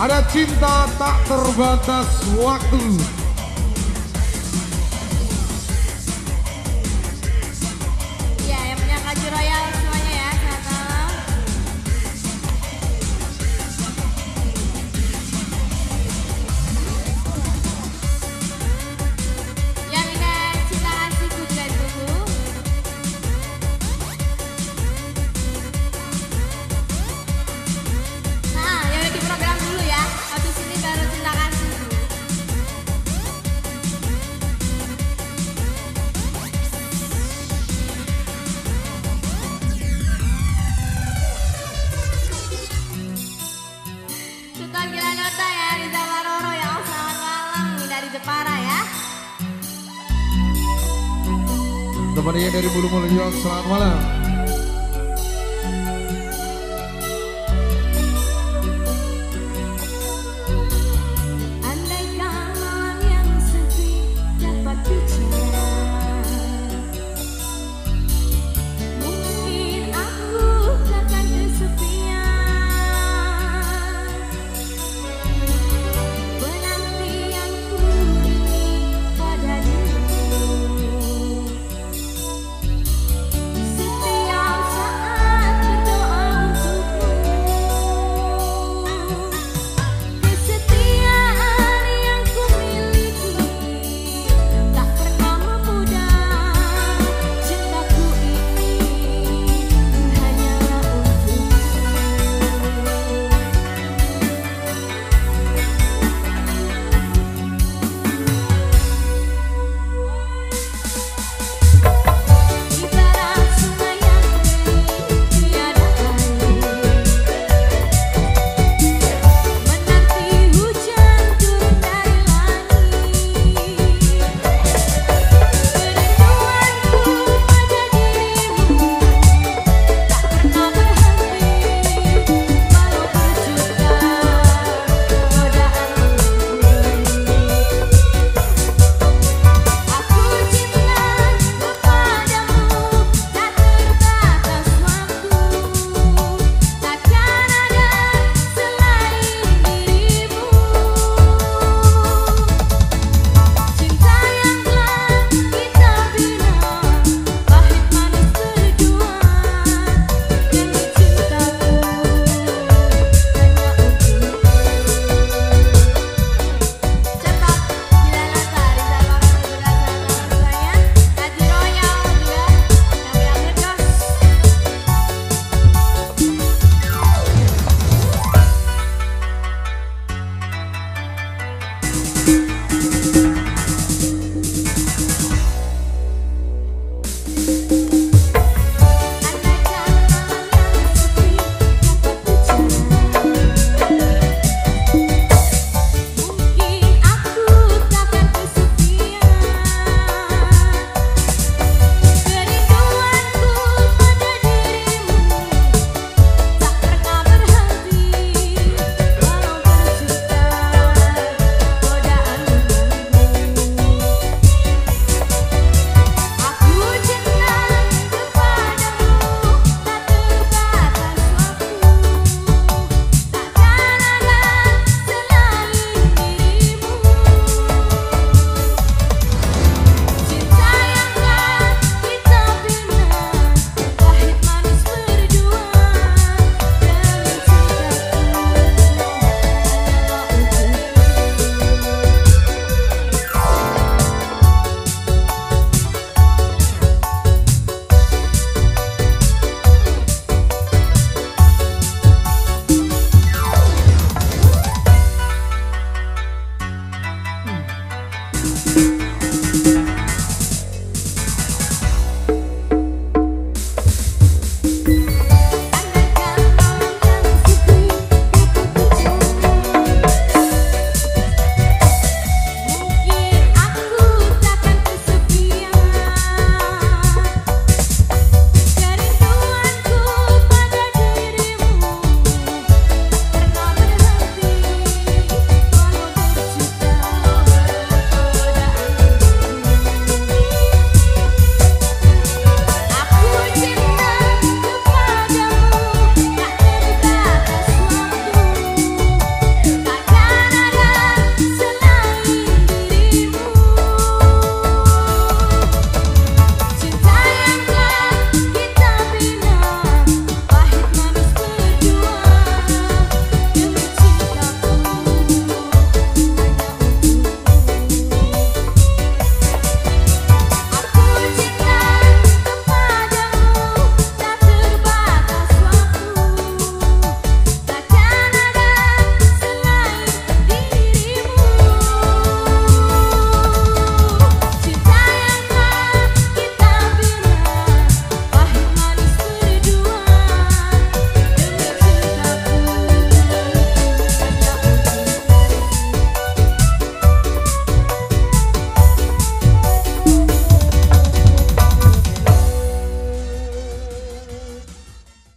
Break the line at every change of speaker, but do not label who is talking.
Ada cinta tak terbatas waktu. Teman-teman dari Bulu Mulyo, selamat malam.